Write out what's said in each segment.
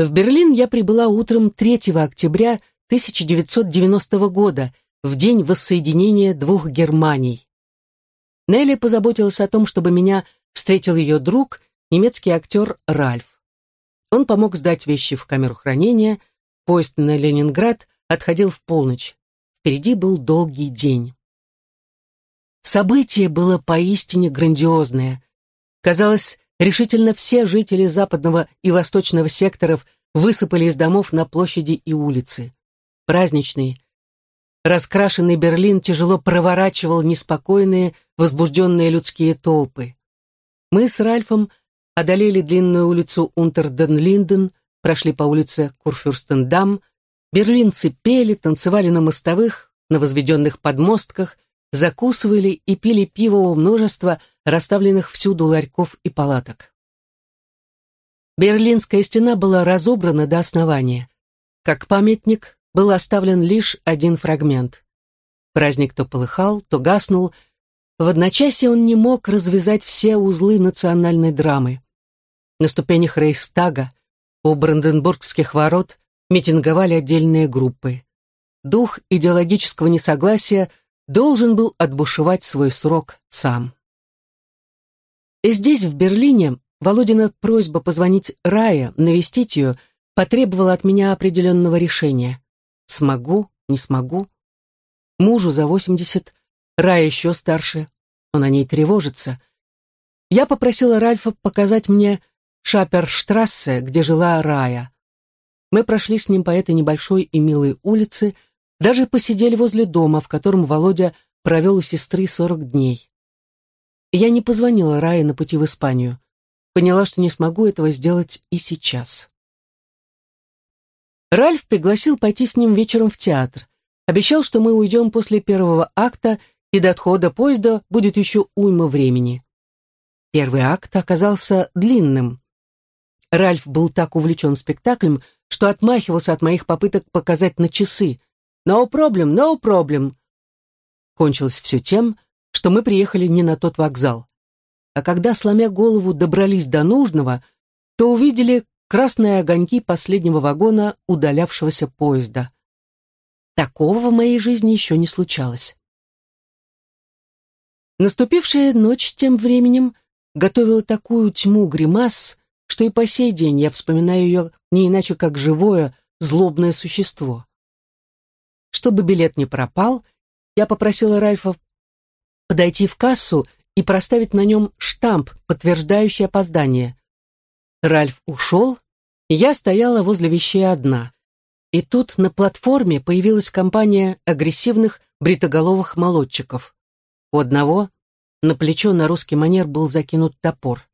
В Берлин я прибыла утром 3 октября 1990 года, в день воссоединения двух Германий. Нелли позаботилась о том, чтобы меня встретил ее друг, немецкий актер Ральф. Он помог сдать вещи в камеру хранения, поезд на Ленинград отходил в полночь. Впереди был долгий день. Событие было поистине грандиозное. Казалось, решительно все жители западного и восточного секторов высыпали из домов на площади и улицы. Праздничный, раскрашенный Берлин тяжело проворачивал неспокойные, возбужденные людские толпы. Мы с Ральфом одолели длинную улицу Унтерден-Линден, прошли по улице Курфюрстендам, берлинцы пели, танцевали на мостовых, на возведенных подмостках, закусывали и пили пиво у множества расставленных всюду ларьков и палаток. Берлинская стена была разобрана до основания. Как памятник был оставлен лишь один фрагмент. Праздник то полыхал, то гаснул. В одночасье он не мог развязать все узлы национальной драмы. На ступенях Рейхстага, у Бранденбургских ворот, митинговали отдельные группы. Дух идеологического несогласия должен был отбушевать свой срок сам. И здесь, в Берлине, Володина просьба позвонить Рае, навестить ее, потребовала от меня определенного решения. Смогу, не смогу. Мужу за восемьдесят, Рая еще старше, он о ней тревожится. Я попросила Ральфа показать мне Шаперштрассе, где жила Рая. Мы прошли с ним по этой небольшой и милой улице, даже посидели возле дома, в котором Володя провел у сестры сорок дней. Я не позвонила Рае на пути в Испанию. Поняла, что не смогу этого сделать и сейчас. Ральф пригласил пойти с ним вечером в театр. Обещал, что мы уйдем после первого акта, и до отхода поезда будет еще уйма времени. Первый акт оказался длинным. Ральф был так увлечен спектаклем, что отмахивался от моих попыток показать на часы, «No problem, no problem». Кончилось все тем, что мы приехали не на тот вокзал. А когда, сломя голову, добрались до нужного, то увидели красные огоньки последнего вагона удалявшегося поезда. Такого в моей жизни еще не случалось. Наступившая ночь тем временем готовила такую тьму гримас, что и по сей день я вспоминаю ее не иначе как живое, злобное существо. Чтобы билет не пропал, я попросила Ральфа подойти в кассу и проставить на нем штамп, подтверждающий опоздание. Ральф ушел, и я стояла возле вещей одна. И тут на платформе появилась компания агрессивных бритоголовых молодчиков. У одного на плечо на русский манер был закинут топор.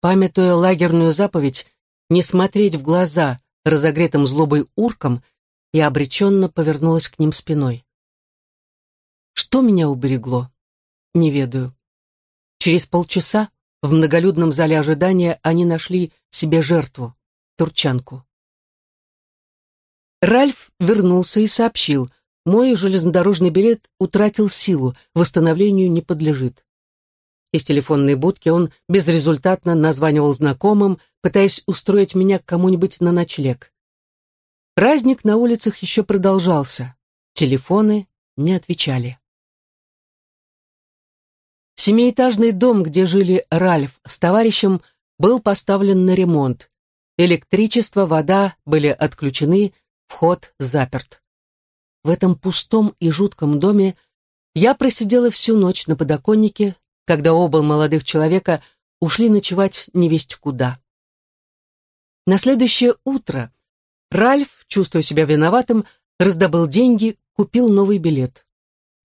Памятуя лагерную заповедь не смотреть в глаза разогретым злобой уркам, я обреченно повернулась к ним спиной. Что меня уберегло? Не ведаю. Через полчаса в многолюдном зале ожидания они нашли себе жертву, турчанку. Ральф вернулся и сообщил, мой железнодорожный билет утратил силу, восстановлению не подлежит. Из телефонной будки он безрезультатно названивал знакомым, пытаясь устроить меня к кому-нибудь на ночлег. Праздник на улицах еще продолжался. Телефоны не отвечали. Семиэтажный дом, где жили Ральф с товарищем, был поставлен на ремонт. Электричество, вода были отключены, вход заперт. В этом пустом и жутком доме я просидела всю ночь на подоконнике, когда оба молодых человека ушли ночевать невесть куда. На следующее утро Ральф, чувствуя себя виноватым, раздобыл деньги, купил новый билет.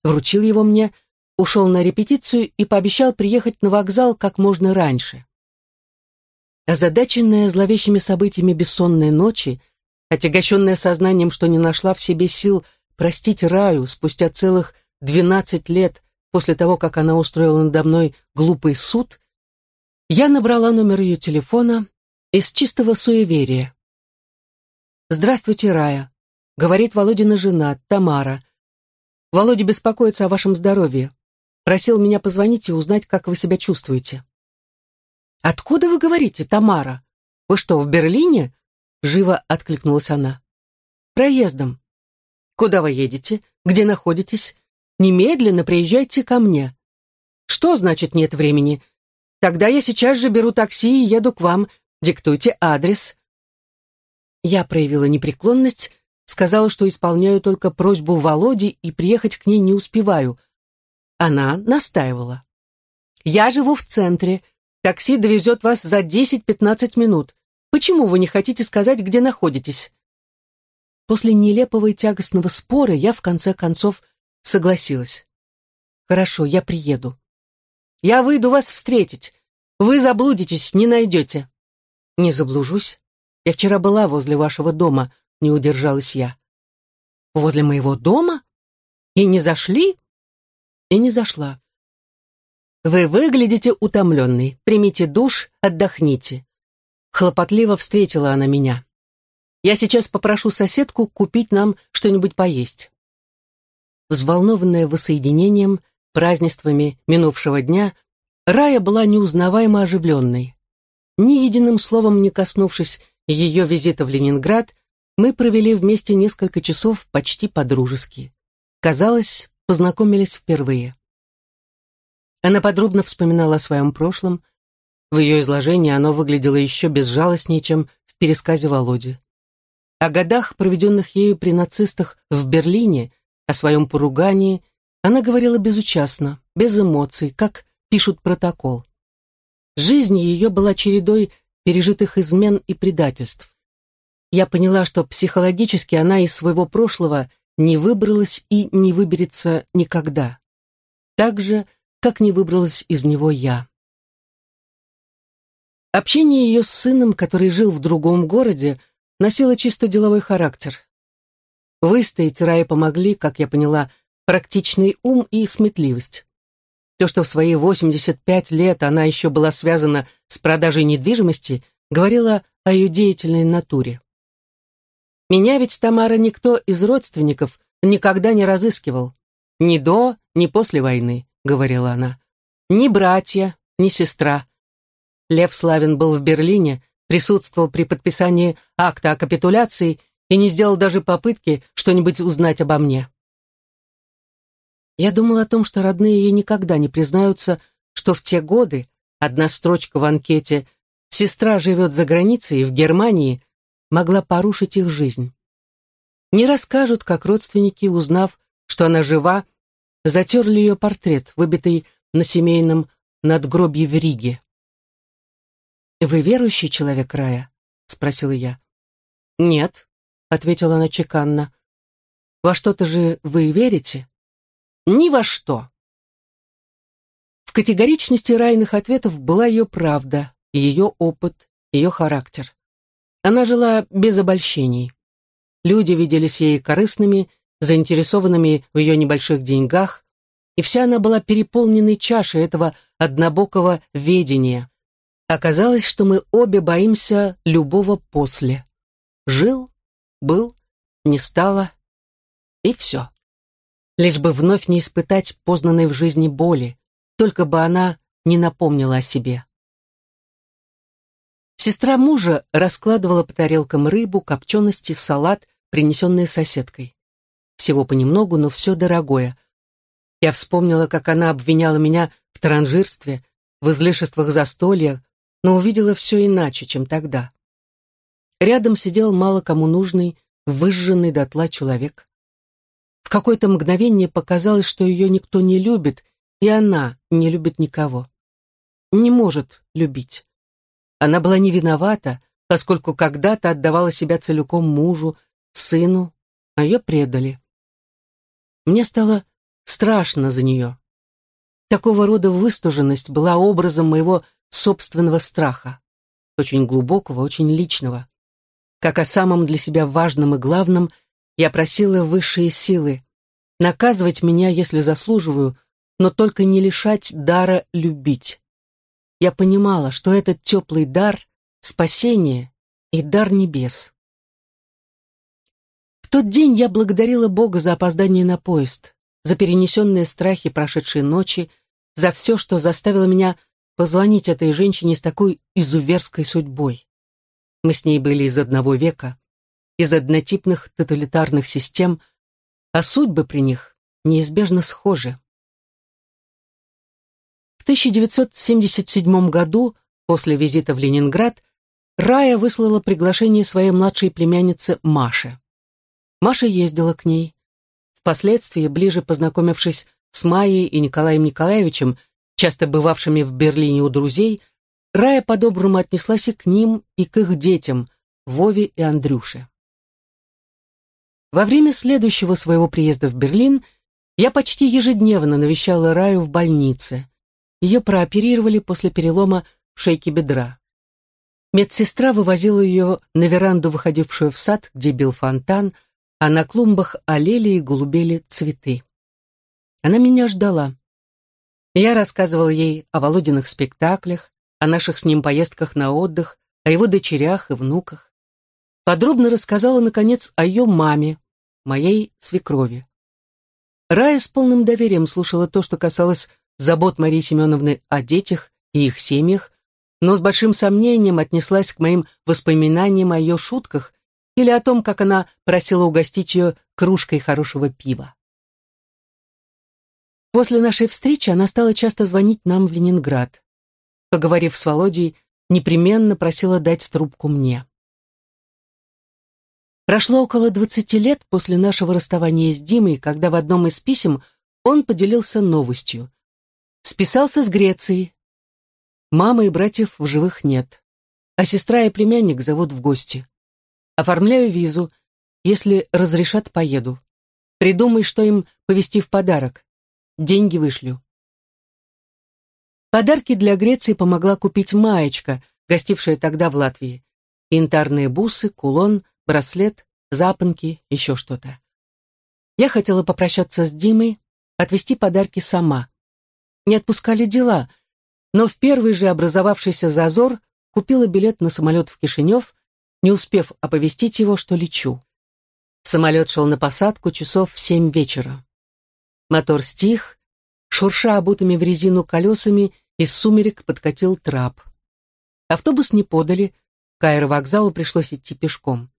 Вручил его мне, ушел на репетицию и пообещал приехать на вокзал как можно раньше. Озадаченная зловещими событиями бессонной ночи, отягощенная сознанием, что не нашла в себе сил простить Раю спустя целых двенадцать лет после того, как она устроила надо мной глупый суд, я набрала номер ее телефона из чистого суеверия. «Здравствуйте, Рая», — говорит Володина жена, Тамара. «Володя беспокоится о вашем здоровье. Просил меня позвонить и узнать, как вы себя чувствуете». «Откуда вы говорите, Тамара? Вы что, в Берлине? — живо откликнулась она. «Проездом. Куда вы едете? Где находитесь? Немедленно приезжайте ко мне. Что значит нет времени? Тогда я сейчас же беру такси и еду к вам. Диктуйте адрес». Я проявила непреклонность, сказала, что исполняю только просьбу Володи и приехать к ней не успеваю. Она настаивала. «Я живу в центре. Такси довезет вас за 10-15 минут. Почему вы не хотите сказать, где находитесь?» После нелепого и тягостного спора я, в конце концов, согласилась. «Хорошо, я приеду. Я выйду вас встретить. Вы заблудитесь, не найдете». «Не заблужусь. Я вчера была возле вашего дома», — не удержалась я. «Возле моего дома? И не зашли?» И не зашла. «Вы выглядите утомленной. Примите душ, отдохните». Хлопотливо встретила она меня. Я сейчас попрошу соседку купить нам что-нибудь поесть». Взволнованная воссоединением, празднествами минувшего дня, Рая была неузнаваемо оживленной. Ни единым словом не коснувшись ее визита в Ленинград, мы провели вместе несколько часов почти по-дружески. Казалось, познакомились впервые. Она подробно вспоминала о своем прошлом. В ее изложении оно выглядело еще безжалостнее, чем в пересказе Володи. О годах, проведенных ею при нацистах в Берлине, о своем поругании, она говорила безучастно, без эмоций, как пишут протокол. Жизнь ее была чередой пережитых измен и предательств. Я поняла, что психологически она из своего прошлого не выбралась и не выберется никогда. Так же, как не выбралась из него я. Общение ее с сыном, который жил в другом городе, носила чисто деловой характер. Выстоять Рае помогли, как я поняла, практичный ум и сметливость. То, что в свои 85 лет она еще была связана с продажей недвижимости, говорило о ее деятельной натуре. Меня ведь, Тамара, никто из родственников никогда не разыскивал. Ни до, ни после войны, говорила она. Ни братья, ни сестра. Лев Славин был в Берлине, присутствовал при подписании акта о капитуляции и не сделал даже попытки что-нибудь узнать обо мне. Я думал о том, что родные ей никогда не признаются, что в те годы одна строчка в анкете «Сестра живет за границей в Германии» могла порушить их жизнь. Не расскажут, как родственники, узнав, что она жива, затерли ее портрет, выбитый на семейном надгробье в Риге. «Вы верующий человек, Рая?» — спросила я. «Нет», — ответила она чеканно. «Во что-то же вы верите?» «Ни во что». В категоричности Райных ответов была ее правда, ее опыт, ее характер. Она жила без обольщений. Люди виделись ей корыстными, заинтересованными в ее небольших деньгах, и вся она была переполненной чашей этого однобокого ведения. Оказалось, что мы обе боимся любого после. Жил, был, не стало, и все. Лишь бы вновь не испытать познанной в жизни боли, только бы она не напомнила о себе. Сестра мужа раскладывала по тарелкам рыбу, копчености, салат, принесенные соседкой. Всего понемногу, но все дорогое. Я вспомнила, как она обвиняла меня в транжирстве, в излишествах застолья, но увидела все иначе, чем тогда. Рядом сидел мало кому нужный, выжженный дотла человек. В какое-то мгновение показалось, что ее никто не любит, и она не любит никого. Не может любить. Она была не виновата, поскольку когда-то отдавала себя целиком мужу, сыну, а ее предали. Мне стало страшно за нее. Такого рода выстуженность была образом моего собственного страха, очень глубокого, очень личного. Как о самом для себя важном и главном, я просила высшие силы наказывать меня, если заслуживаю, но только не лишать дара любить. Я понимала, что этот теплый дар — спасение и дар небес. В тот день я благодарила Бога за опоздание на поезд, за перенесенные страхи прошедшей ночи, за все, что заставило меня позвонить этой женщине с такой изуверской судьбой. Мы с ней были из одного века, из однотипных тоталитарных систем, а судьбы при них неизбежно схожи. В 1977 году, после визита в Ленинград, Рая выслала приглашение своей младшей племяннице Маше. Маша ездила к ней. Впоследствии, ближе познакомившись с Майей и Николаем Николаевичем, часто бывавшими в Берлине у друзей, Рая по-доброму отнеслась и к ним, и к их детям, Вове и Андрюше. Во время следующего своего приезда в Берлин я почти ежедневно навещала Раю в больнице. Ее прооперировали после перелома в шейке бедра. Медсестра вывозила ее на веранду, выходившую в сад, где бил фонтан, а на клумбах олели и голубели цветы. Она меня ждала. Я рассказывал ей о Володиных спектаклях, о наших с ним поездках на отдых, о его дочерях и внуках. Подробно рассказала, наконец, о ее маме, моей свекрови. Рая с полным доверием слушала то, что касалось забот Марии Семеновны о детях и их семьях, но с большим сомнением отнеслась к моим воспоминаниям о ее шутках или о том, как она просила угостить ее кружкой хорошего пива. После нашей встречи она стала часто звонить нам в Ленинград. Поговорив с Володей, непременно просила дать трубку мне. Прошло около двадцати лет после нашего расставания с Димой, когда в одном из писем он поделился новостью. Списался с Грецией. Мамы и братьев в живых нет. А сестра и племянник зовут в гости. Оформляю визу. Если разрешат, поеду. Придумай, что им повезти в подарок. Деньги вышлю. Подарки для Греции помогла купить маечка, гостившая тогда в Латвии. Янтарные бусы, кулон, браслет, запонки, еще что-то. Я хотела попрощаться с Димой, отвезти подарки сама. Не отпускали дела, но в первый же образовавшийся зазор купила билет на самолет в Кишинев, не успев оповестить его, что лечу. Самолет шел на посадку часов в семь вечера. Мотор стих, шурша обутыми в резину колесами, из сумерек подкатил трап. Автобус не подали, к аэровокзалу пришлось идти пешком.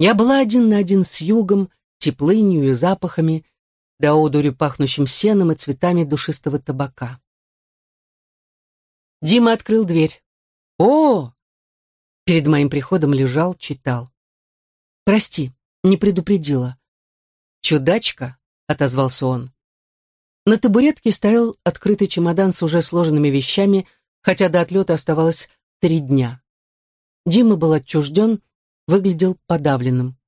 Я была один на один с югом, теплынью и запахами, да одурю пахнущим сеном и цветами душистого табака. Дима открыл дверь. «О!» Перед моим приходом лежал, читал. «Прости, не предупредила». «Чудачка», — отозвался он. На табуретке стоял открытый чемодан с уже сложенными вещами, хотя до отлета оставалось три дня. Дима был отчужден, выглядел подавленным.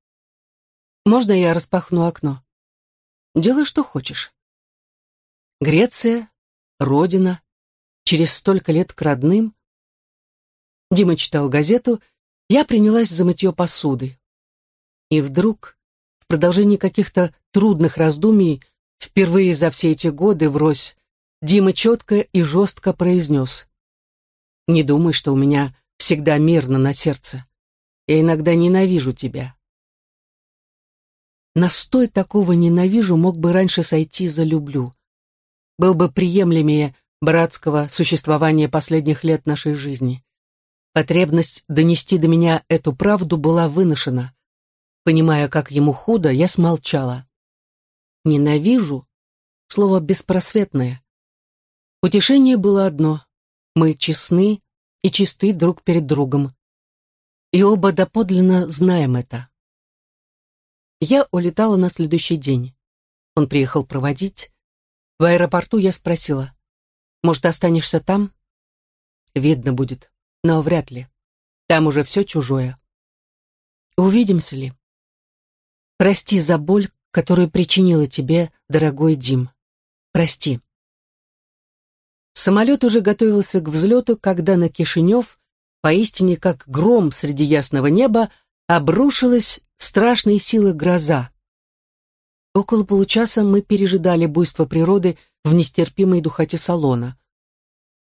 «Можно я распахну окно?» «Делай, что хочешь». Греция, родина, через столько лет к родным. Дима читал газету, я принялась за мытье посуды. И вдруг, в продолжении каких-то трудных раздумий, впервые за все эти годы врозь, Дима четко и жестко произнес. «Не думай, что у меня всегда мирно на сердце. Я иногда ненавижу тебя». Настой такого ненавижу мог бы раньше сойти за люблю. Был бы приемлемее братского существования последних лет нашей жизни. Потребность донести до меня эту правду была выношена. Понимая, как ему худо, я смолчала. Ненавижу — слово беспросветное. Утешение было одно — мы честны и чисты друг перед другом. И оба доподлинно знаем это. Я улетала на следующий день. Он приехал проводить. В аэропорту я спросила, «Может, останешься там?» «Видно будет, но вряд ли. Там уже все чужое. Увидимся ли?» «Прости за боль, которую причинила тебе, дорогой Дим. Прости. Самолет уже готовился к взлету, когда на Кишинев, поистине как гром среди ясного неба, обрушилась страшной силы гроза. Около получаса мы пережидали буйство природы в нестерпимой духоте салона.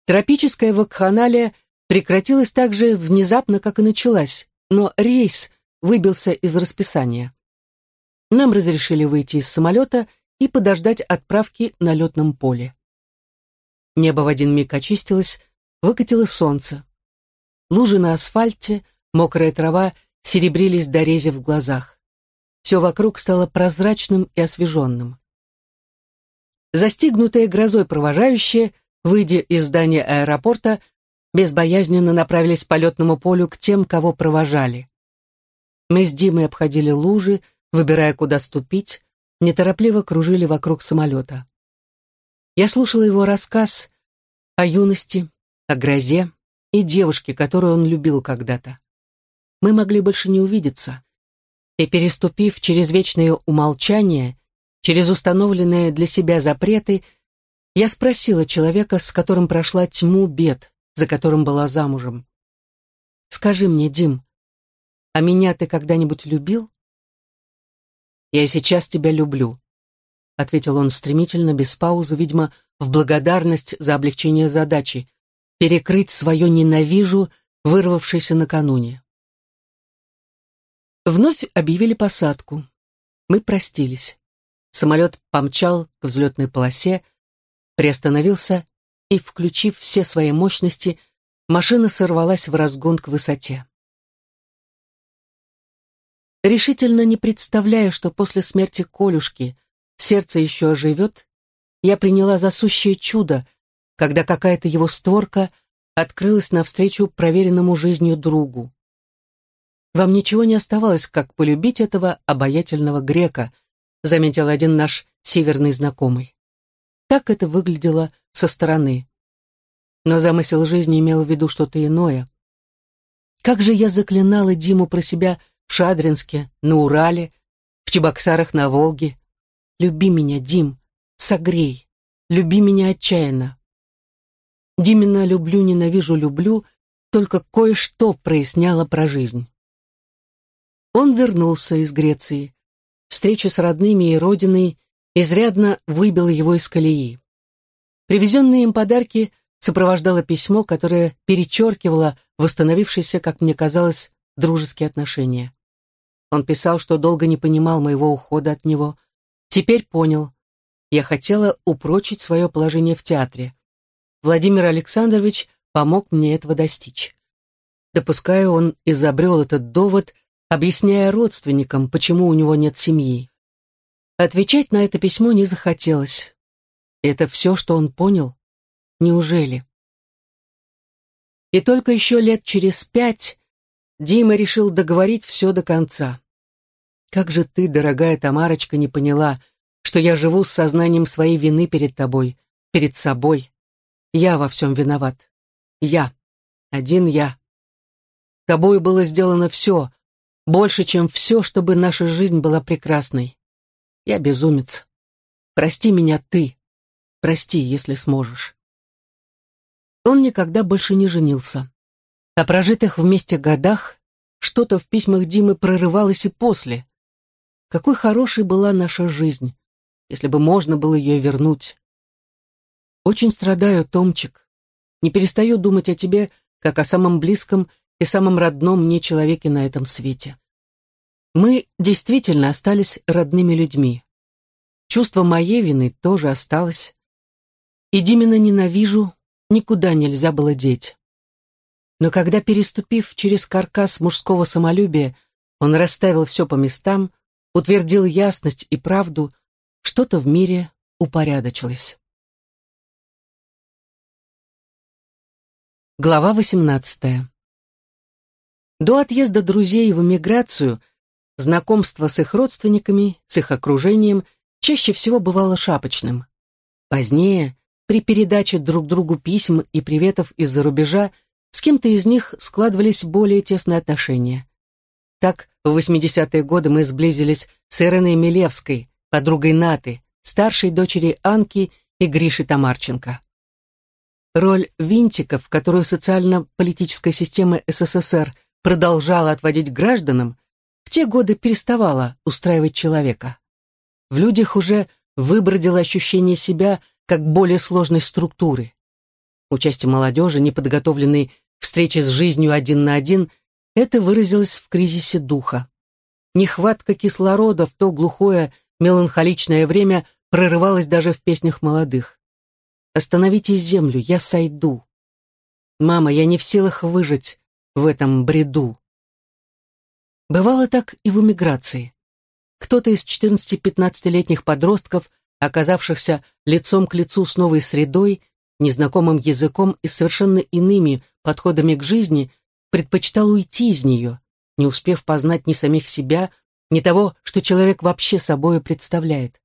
Тропическая вакханалия прекратилась так же внезапно, как и началась, но рейс выбился из расписания. Нам разрешили выйти из самолета и подождать отправки на летном поле. Небо в один миг очистилось, выкатило солнце. Лужи на асфальте, мокрая трава серебрились до рези в глазах. Все вокруг стало прозрачным и освеженным. Застигнутые грозой провожающие, выйдя из здания аэропорта, безбоязненно направились по летному полю к тем, кого провожали. Мы с Димой обходили лужи, выбирая, куда ступить, неторопливо кружили вокруг самолета. Я слушала его рассказ о юности, о грозе и девушке, которую он любил когда-то. Мы могли больше не увидеться. И переступив через вечное умолчание, через установленные для себя запреты, я спросила человека, с которым прошла тьму бед, за которым была замужем. «Скажи мне, Дим, а меня ты когда-нибудь любил?» «Я сейчас тебя люблю», — ответил он стремительно, без паузы, видимо, в благодарность за облегчение задачи, перекрыть свое «ненавижу», вырвавшееся накануне. Вновь объявили посадку. Мы простились. Самолет помчал к взлетной полосе, приостановился и, включив все свои мощности, машина сорвалась в разгон к высоте. Решительно не представляя, что после смерти Колюшки сердце еще оживет, я приняла за сущее чудо, когда какая-то его створка открылась навстречу проверенному жизнью другу. Вам ничего не оставалось, как полюбить этого обаятельного грека, заметил один наш северный знакомый. Так это выглядело со стороны. Но замысел жизни имел в виду что-то иное. Как же я заклинала Диму про себя в Шадринске, на Урале, в Чебоксарах на Волге. Люби меня, Дим, согрей, люби меня отчаянно. Димина «люблю, ненавижу, люблю» только кое-что проясняло про жизнь. Он вернулся из Греции. Встреча с родными и родиной изрядно выбила его из колеи. Привезенные им подарки сопровождало письмо, которое перечеркивало восстановившиеся, как мне казалось, дружеские отношения. Он писал, что долго не понимал моего ухода от него. Теперь понял. Я хотела упрочить свое положение в театре. Владимир Александрович помог мне этого достичь. Допускаю, он изобрел этот довод, объясняя родственникам, почему у него нет семьи. Отвечать на это письмо не захотелось. Это все, что он понял? Неужели? И только еще лет через пять Дима решил договорить все до конца. Как же ты, дорогая Тамарочка, не поняла, что я живу с сознанием своей вины перед тобой, перед собой. Я во всем виноват. Я. Один я. Тобою было сделано все, больше, чем все, чтобы наша жизнь была прекрасной. Я безумец. Прости меня ты. Прости, если сможешь. Он никогда больше не женился. О прожитых вместе годах что-то в письмах Димы прорывалось и после. Какой хорошей была наша жизнь, если бы можно было ее вернуть. Очень страдаю, Томчик. Не перестаю думать о тебе, как о самом близком и самом родном мне человеке на этом свете. Мы действительно остались родными людьми. Чувство моей вины тоже осталось. И Димина ненавижу, никуда нельзя было деть. Но когда, переступив через каркас мужского самолюбия, он расставил все по местам, утвердил ясность и правду, что-то в мире упорядочилось. Глава 18. До отъезда друзей в эмиграцию знакомство с их родственниками, с их окружением чаще всего бывало шапочным. Позднее, при передаче друг другу писем и приветов из-за рубежа, с кем-то из них складывались более тесные отношения. Так, в 80-е годы мы сблизились с Иреной Милевской, подругой Наты, старшей дочери Анки и Гриши Тамарченко. Роль винтиков, которую социально-политическая система СССР продолжала отводить гражданам, в те годы переставала устраивать человека. В людях уже выбродило ощущение себя как более сложной структуры. Участие молодежи, неподготовленной встречи с жизнью один на один, это выразилось в кризисе духа. Нехватка кислорода в то глухое, меланхоличное время прорывалась даже в песнях молодых. «Остановите землю, я сойду». «Мама, я не в силах выжить в этом бреду». Бывало так и в эмиграции. Кто-то из 14-15-летних подростков, оказавшихся лицом к лицу с новой средой, незнакомым языком и совершенно иными подходами к жизни, предпочитал уйти из нее, не успев познать ни самих себя, ни того, что человек вообще собою представляет.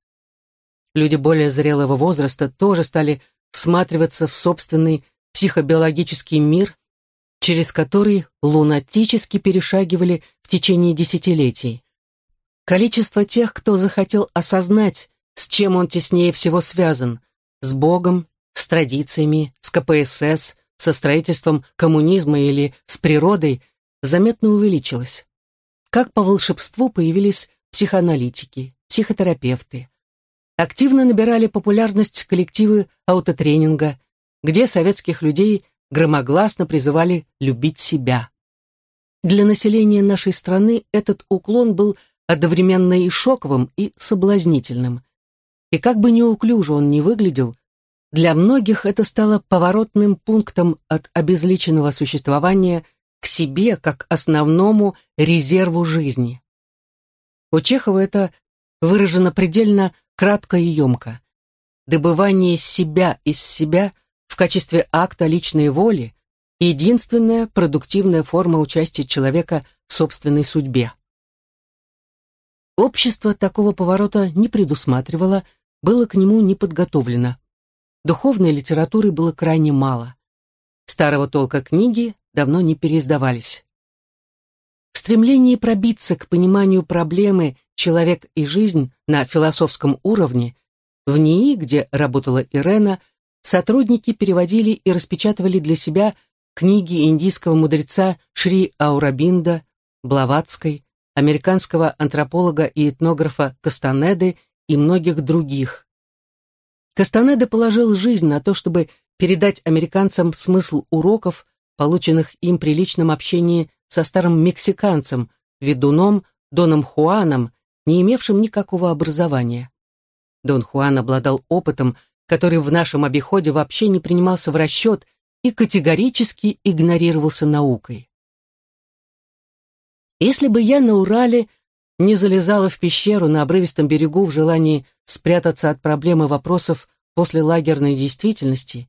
Люди более зрелого возраста тоже стали всматриваться в собственный психобиологический мир, через который лунатически перешагивали в течение десятилетий. Количество тех, кто захотел осознать, с чем он теснее всего связан, с Богом, с традициями, с КПСС, со строительством коммунизма или с природой, заметно увеличилось. Как по волшебству появились психоаналитики, психотерапевты. Активно набирали популярность коллективы аутотренинга, где советских людей громогласно призывали любить себя. Для населения нашей страны этот уклон был одновременно и шоковым, и соблазнительным. И как бы неуклюже он ни выглядел, для многих это стало поворотным пунктом от обезличенного существования к себе как основному резерву жизни. У Чехова это выражено предельно кратко и емко. Добывание себя из себя в качестве акта личной воли – единственная продуктивная форма участия человека в собственной судьбе. Общество такого поворота не предусматривало, было к нему не подготовлено. Духовной литературы было крайне мало. Старого толка книги давно не переиздавались. В стремлении пробиться к пониманию проблемы «человек и жизнь» на философском уровне, в НИИ, где работала Ирена, сотрудники переводили и распечатывали для себя книги индийского мудреца Шри Аурабинда, Блаватской, американского антрополога и этнографа Кастанеды и многих других. Кастанеда положил жизнь на то, чтобы передать американцам смысл уроков, полученных им при личном общении со старым мексиканцем, ведуном Доном Хуаном, не имевшим никакого образования. Дон Хуан обладал опытом, который в нашем обиходе вообще не принимался в расчет и категорически игнорировался наукой. Если бы я на Урале не залезала в пещеру на обрывистом берегу в желании спрятаться от проблемы вопросов после лагерной действительности,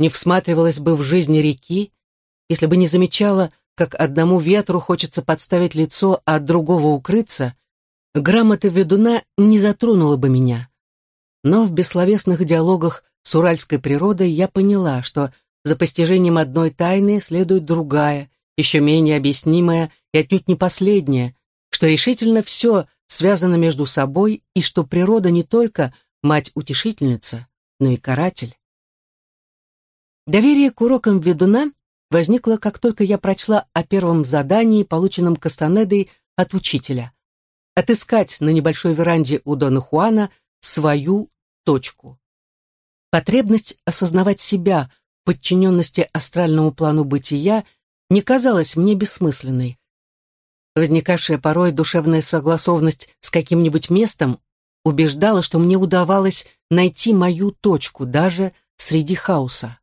не всматривалась бы в жизнь реки, если бы не замечала, как одному ветру хочется подставить лицо, а от другого укрыться, грамота ведуна не затронула бы меня. Но в бессловесных диалогах с уральской природой я поняла, что за постижением одной тайны следует другая, еще менее объяснимая и отнюдь не последняя, что решительно все связано между собой и что природа не только мать-утешительница, но и каратель. Доверие к урокам ведуна возникла, как только я прочла о первом задании, полученном Кастанедой от учителя. Отыскать на небольшой веранде у Дона Хуана свою точку. Потребность осознавать себя в подчиненности астральному плану бытия не казалась мне бессмысленной. Возникавшая порой душевная согласованность с каким-нибудь местом убеждала, что мне удавалось найти мою точку даже среди хаоса.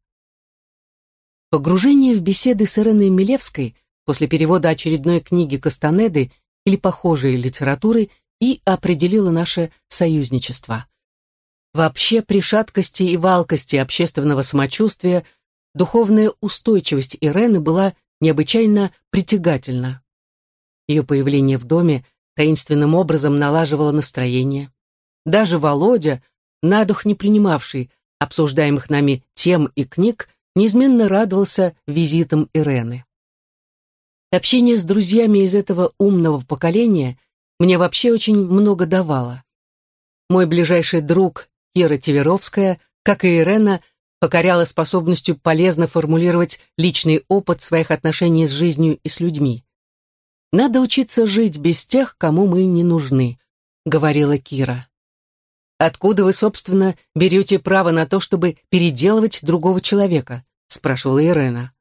Погружение в беседы с Иреной Милевской после перевода очередной книги Кастанеды или похожей литературы и определило наше союзничество. Вообще при шаткости и валкости общественного самочувствия духовная устойчивость Ирены была необычайно притягательна. Ее появление в доме таинственным образом налаживало настроение. Даже Володя, на дух не принимавший обсуждаемых нами тем и книг, неизменно радовался визитам Ирены. Общение с друзьями из этого умного поколения мне вообще очень много давало. Мой ближайший друг Кира Тиверовская, как и Ирена, покоряла способностью полезно формулировать личный опыт своих отношений с жизнью и с людьми. «Надо учиться жить без тех, кому мы не нужны», — говорила Кира. «Откуда вы, собственно, берете право на то, чтобы переделывать другого человека?» — спрашивала Ирена.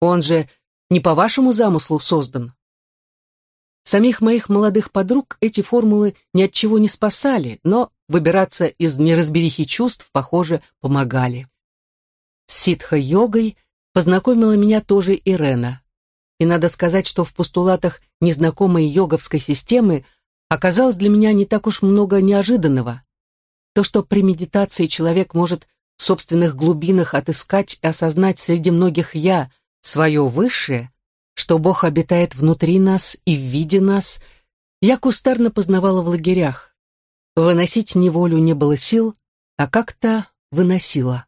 «Он же не по вашему замыслу создан». Самих моих молодых подруг эти формулы ни от чего не спасали, но выбираться из неразберихи чувств, похоже, помогали. С ситха-йогой познакомила меня тоже Ирена. и надо сказать, что в постулатах незнакомой йоговской системы оказалось для меня не так уж много неожиданного. То, что при медитации человек может в собственных глубинах отыскать и осознать среди многих «я» свое высшее, что Бог обитает внутри нас и в виде нас, я кустарно познавала в лагерях. Выносить неволю не было сил, а как-то выносила.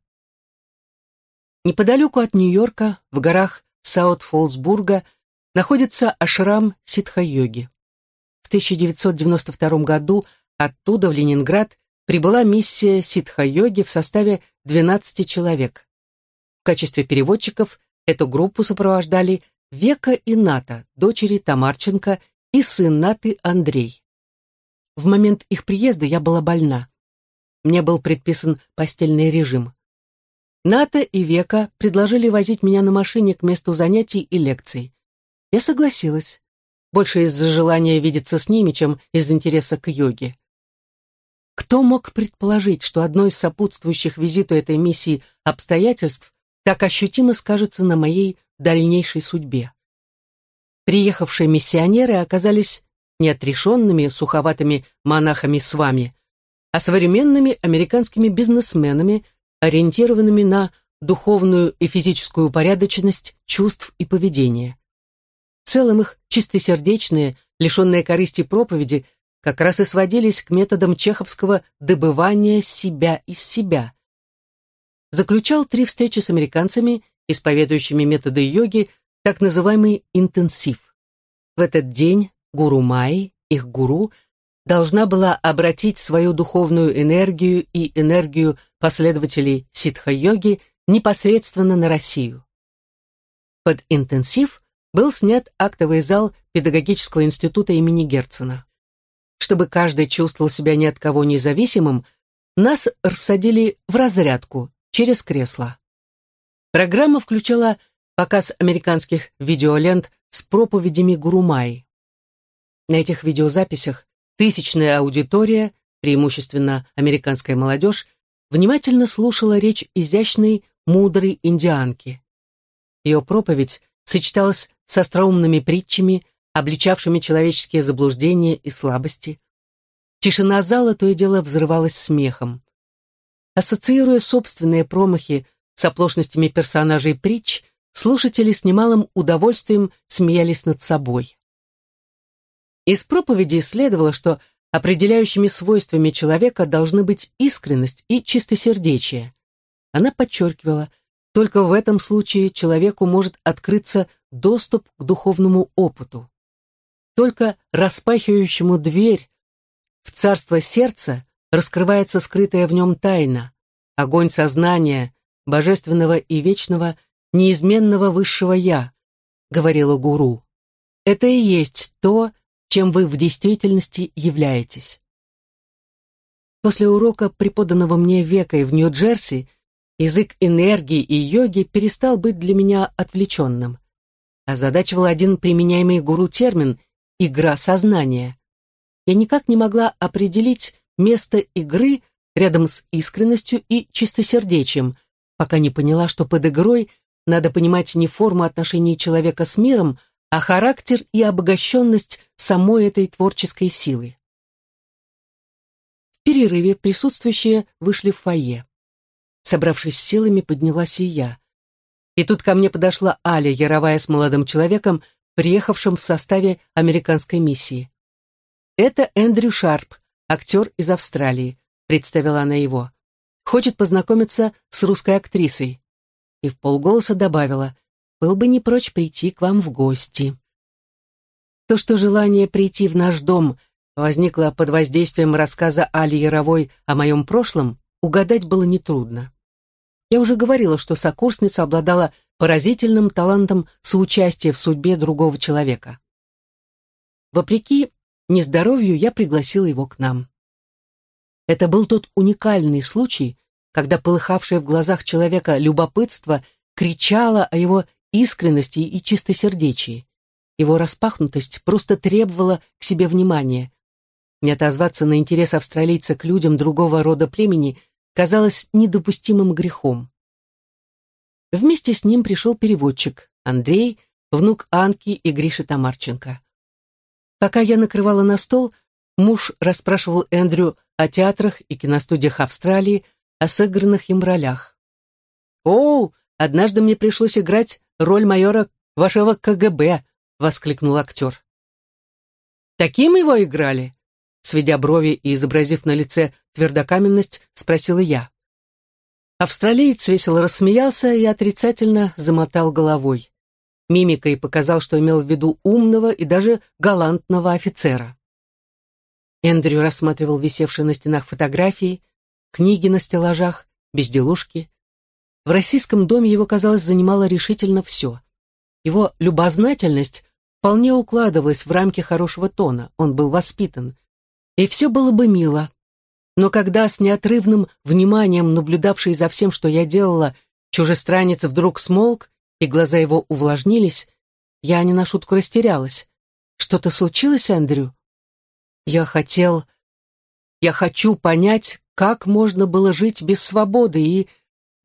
Неподалеку от Нью-Йорка, в горах Саут-Фолсбурга, находится ашрам Ситха-йоги. В 1992 году оттуда в Ленинград прибыла миссия Ситха-йоги в составе 12 человек. В качестве переводчиков эту группу сопровождали Века и Ната, дочери Тамарченко и сын Наты Андрей. В момент их приезда я была больна. Мне был предписан постельный режим. Ната и Века предложили возить меня на машине к месту занятий и лекций. Я согласилась, больше из-за желания видеться с ними, чем из интереса к йоге. Кто мог предположить, что одно из сопутствующих визиту этой миссии обстоятельств так ощутимо скажется на моей дальнейшей судьбе? Приехавшие миссионеры оказались не отрешенными, суховатыми монахами с вами, а современными американскими бизнесменами, ориентированными на духовную и физическую упорядоченность чувств и поведения. В целом их чистосердечные, лишенные корысти проповеди как раз и сводились к методам чеховского добывания себя из себя. Заключал три встречи с американцами, исповедующими методы йоги, так называемый интенсив. В этот день гуру Майи, их гуру, должна была обратить свою духовную энергию и энергию последователей ситха-йоги непосредственно на Россию. Под интенсив был снят актовый зал педагогического института имени Герцена. Чтобы каждый чувствовал себя ни от кого независимым, нас рассадили в разрядку через кресло. Программа включала показ американских видеолент с проповедями Гурумай. На этих видеозаписях тысячная аудитория, преимущественно американская молодежь, внимательно слушала речь изящной, мудрой индианки. Ее проповедь сочеталась с остроумными притчами, обличавшими человеческие заблуждения и слабости. Тишина зала то и дело взрывалась смехом. Ассоциируя собственные промахи с оплошностями персонажей притч, слушатели с немалым удовольствием смеялись над собой. Из проповеди следовало, что определяющими свойствами человека должны быть искренность и чистосердечие. Она подчеркивала, только в этом случае человеку может открыться доступ к духовному опыту. Только распахивающему дверь в царство сердца раскрывается скрытая в нем тайна, огонь сознания, божественного и вечного, неизменного высшего «Я», говорила гуру. Это и есть то, чем вы в действительности являетесь. После урока, преподанного мне векой в Нью-Джерси, язык энергии и йоги перестал быть для меня отвлеченным. Озадачивал один применяемый гуру термин «игра сознания». Я никак не могла определить место игры рядом с искренностью и чистосердечием, пока не поняла, что под игрой надо понимать не форму отношений человека с миром, а характер и обогащенность самой этой творческой силы. В перерыве присутствующие вышли в фойе. Собравшись силами, поднялась и я. И тут ко мне подошла Аля Яровая с молодым человеком, приехавшим в составе американской миссии. «Это Эндрю Шарп, актер из Австралии», — представила она его. «Хочет познакомиться с русской актрисой». И в полголоса добавила, был бы не прочь прийти к вам в гости. То, что желание прийти в наш дом возникло под воздействием рассказа Али Яровой о моем прошлом, угадать было нетрудно. Я уже говорила, что сокурсница обладала поразительным талантом соучастия в судьбе другого человека. Вопреки нездоровью я пригласила его к нам. Это был тот уникальный случай, когда полыхавшее в глазах человека любопытство кричало о его искренности и чистосердечии. Его распахнутость просто требовала к себе внимания. Не отозваться на интерес австралийца к людям другого рода племени казалось недопустимым грехом. Вместе с ним пришел переводчик Андрей, внук Анки и Гриши Тамарченко. Пока я накрывала на стол, муж расспрашивал Эндрю о театрах и киностудиях Австралии, о сыгранных им ролях. «О, однажды мне пришлось играть роль майора вашего КГБ», — воскликнул актер. «Таким его играли?» Сведя брови и изобразив на лице твердокаменность, спросила я. Австралиец весело рассмеялся и отрицательно замотал головой. Мимикой показал, что имел в виду умного и даже галантного офицера. Эндрю рассматривал висевшие на стенах фотографии, книги на стеллажах, безделушки. В российском доме его, казалось, занимало решительно все. Его любознательность вполне укладывалась в рамки хорошего тона, он был воспитан. И все было бы мило. Но когда с неотрывным вниманием, наблюдавший за всем, что я делала, чужестранец вдруг смолк, и глаза его увлажнились, я не на шутку растерялась. Что-то случилось, Эндрю? Я хотел... Я хочу понять, как можно было жить без свободы, и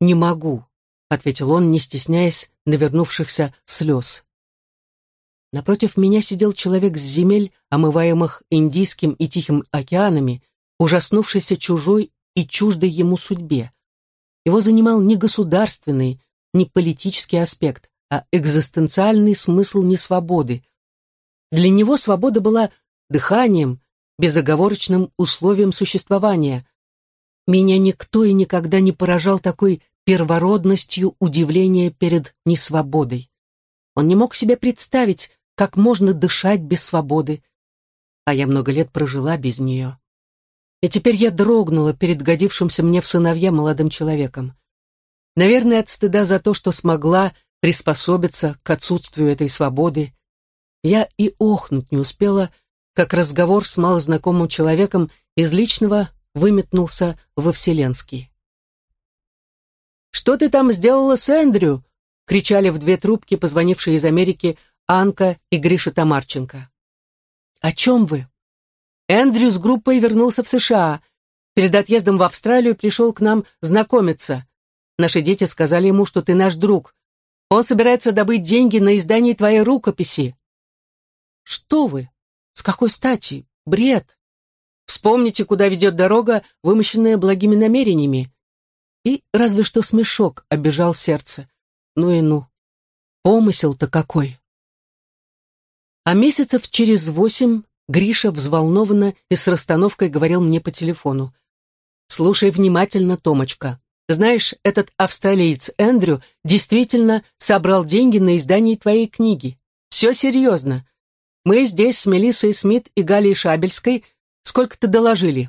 не могу, ответил он, не стесняясь навернувшихся слез. Напротив меня сидел человек с земель, омываемых Индийским и Тихим океанами, ужаснувшийся чужой и чуждой ему судьбе. Его занимал не государственный, не политический аспект, а экзистенциальный смысл несвободы. Для него свобода была дыханием, безоговорочным условием существования. Меня никто и никогда не поражал такой первородностью удивления перед несвободой. Он не мог себе представить, как можно дышать без свободы, а я много лет прожила без нее. И теперь я дрогнула перед годившимся мне в сыновья молодым человеком. Наверное, от стыда за то, что смогла приспособиться к отсутствию этой свободы, я и охнуть не успела, как разговор с малознакомым человеком из личного выметнулся во вселенский. «Что ты там сделала с Эндрю?» — кричали в две трубки, позвонившие из Америки Анка и Гриша Тамарченко. «О чем вы?» «Эндрю с группой вернулся в США. Перед отъездом в Австралию пришел к нам знакомиться. Наши дети сказали ему, что ты наш друг. Он собирается добыть деньги на издание твоей рукописи». «Что вы? С какой стати? Бред!» Вспомните, куда ведет дорога, вымощенная благими намерениями. И разве что смешок обижал сердце. Ну и ну. Помысел-то какой. А месяцев через восемь Гриша взволнованно и с расстановкой говорил мне по телефону. «Слушай внимательно, Томочка. Знаешь, этот австралиец Эндрю действительно собрал деньги на издание твоей книги. Все серьезно. Мы здесь с Мелиссой Смит и Галией Шабельской сколько-то доложили.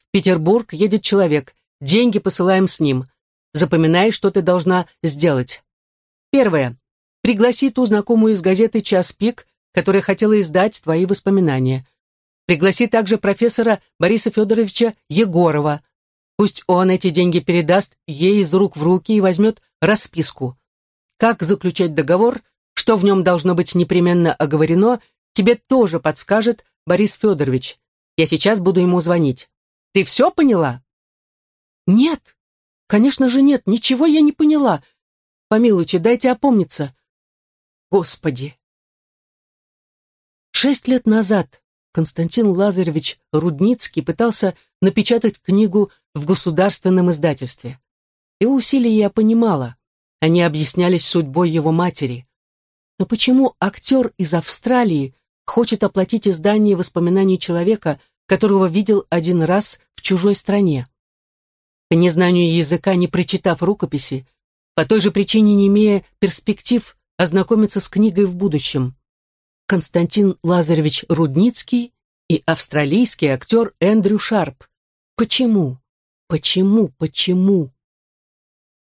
В Петербург едет человек, деньги посылаем с ним. Запоминай, что ты должна сделать. Первое. Пригласи ту знакомую из газеты «Час пик», которая хотела издать твои воспоминания. Пригласи также профессора Бориса Федоровича Егорова, Пусть он эти деньги передаст ей из рук в руки и возьмет расписку. Как заключать договор, что в нем должно быть непременно оговорено, тебе тоже подскажет Борис Федорович. Я сейчас буду ему звонить. Ты все поняла? Нет, конечно же нет, ничего я не поняла. Помилуйте, дайте опомниться. Господи. Шесть лет назад Константин Лазаревич Рудницкий пытался напечатать книгу в государственном издательстве. Его усилия я понимала. Они объяснялись судьбой его матери. Но почему актер из Австралии хочет оплатить издание воспоминаний человека, которого видел один раз в чужой стране? По незнанию языка, не прочитав рукописи, по той же причине не имея перспектив ознакомиться с книгой в будущем. Константин Лазаревич Рудницкий и австралийский актер Эндрю Шарп. Почему? Почему? Почему?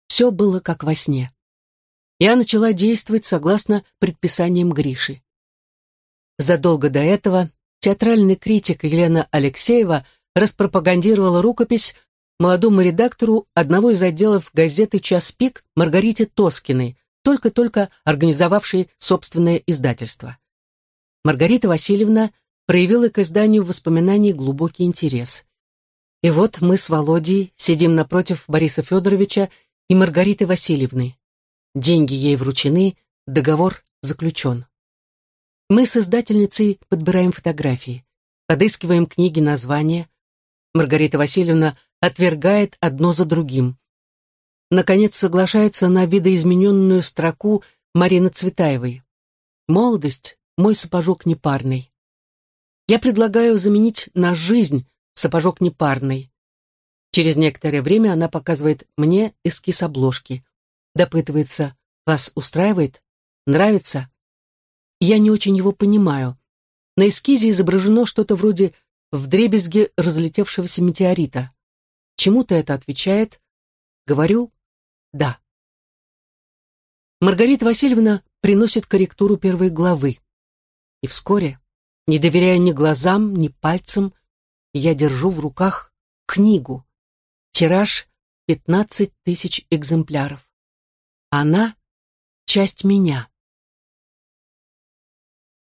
Все было как во сне. Я начала действовать согласно предписаниям Гриши. Задолго до этого театральный критик Елена Алексеева распропагандировала рукопись молодому редактору одного из отделов газеты «Час пик» Маргарите Тоскиной, только-только организовавшей собственное издательство. Маргарита Васильевна проявила к изданию воспоминаний глубокий интерес. И вот мы с Володей сидим напротив Бориса Федоровича и Маргариты Васильевны. Деньги ей вручены, договор заключен. Мы с издательницей подбираем фотографии, подыскиваем книги названия. Маргарита Васильевна отвергает одно за другим. Наконец соглашается на видоизмененную строку Марины Цветаевой. «Молодость — мой сапожок непарный». Я предлагаю заменить на жизнь сапожок непарный. Через некоторое время она показывает мне эскиз обложки. Допытывается, вас устраивает? Нравится? Я не очень его понимаю. На эскизе изображено что-то вроде вдребезги разлетевшегося метеорита. Чему-то это отвечает. Говорю «да». Маргарита Васильевна приносит корректуру первой главы. И вскоре, не доверяя ни глазам, ни пальцам, я держу в руках книгу. Тираж 15 тысяч экземпляров. Она — часть меня.